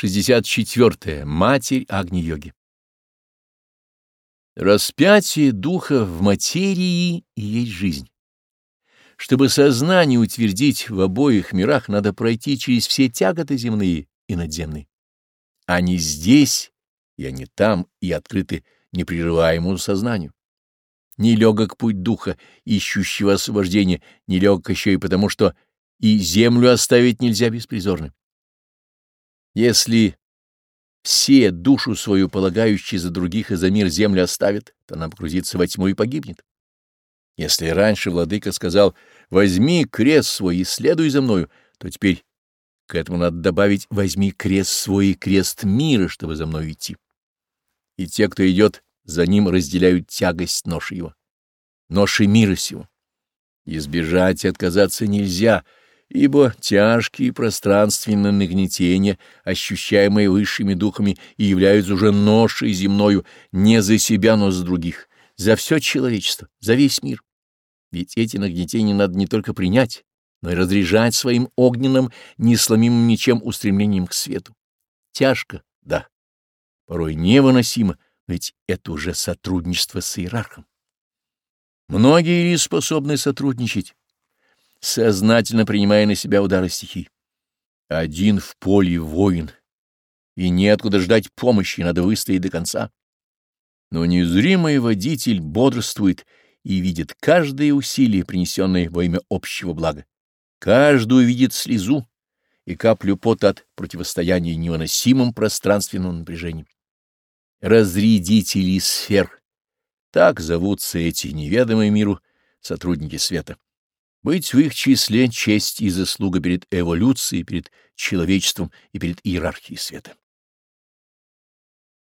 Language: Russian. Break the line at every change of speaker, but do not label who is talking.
64. Матерь Агни-йоги Распятие духа в материи и есть жизнь. Чтобы сознание утвердить в обоих мирах, надо пройти через все тяготы земные и надземные. Они здесь, и они там, и открыты непрерываемому сознанию. Нелегок путь духа, ищущего освобождения, нелегок еще и потому, что и землю оставить нельзя беспризорным. Если все душу свою, полагающие за других и за мир землю оставит, то она погрузится во тьму и погибнет. Если раньше владыка сказал «возьми крест свой и следуй за мною», то теперь к этому надо добавить «возьми крест свой и крест мира, чтобы за мною идти». И те, кто идет за ним, разделяют тягость ноши его, ноши мира сего. Избежать и отказаться нельзя — ибо тяжкие пространственные нагнетения, ощущаемые высшими духами, и являются уже ношей земною не за себя, но за других, за все человечество, за весь мир. Ведь эти нагнетения надо не только принять, но и разряжать своим огненным, несломимым ничем устремлением к свету. Тяжко, да, порой невыносимо, ведь это уже сотрудничество с иерархом. Многие ли способны сотрудничать? сознательно принимая на себя удары стихий. Один в поле воин, и неоткуда ждать помощи, надо выстоять до конца. Но незримый водитель бодрствует и видит каждое усилие, принесенное во имя общего блага. Каждую видит слезу и каплю пота от противостояния невыносимым пространственным напряжением. Разрядители сфер — так зовутся эти неведомые миру сотрудники света. Быть в их числе — честь и заслуга перед эволюцией, перед человечеством и перед иерархией света.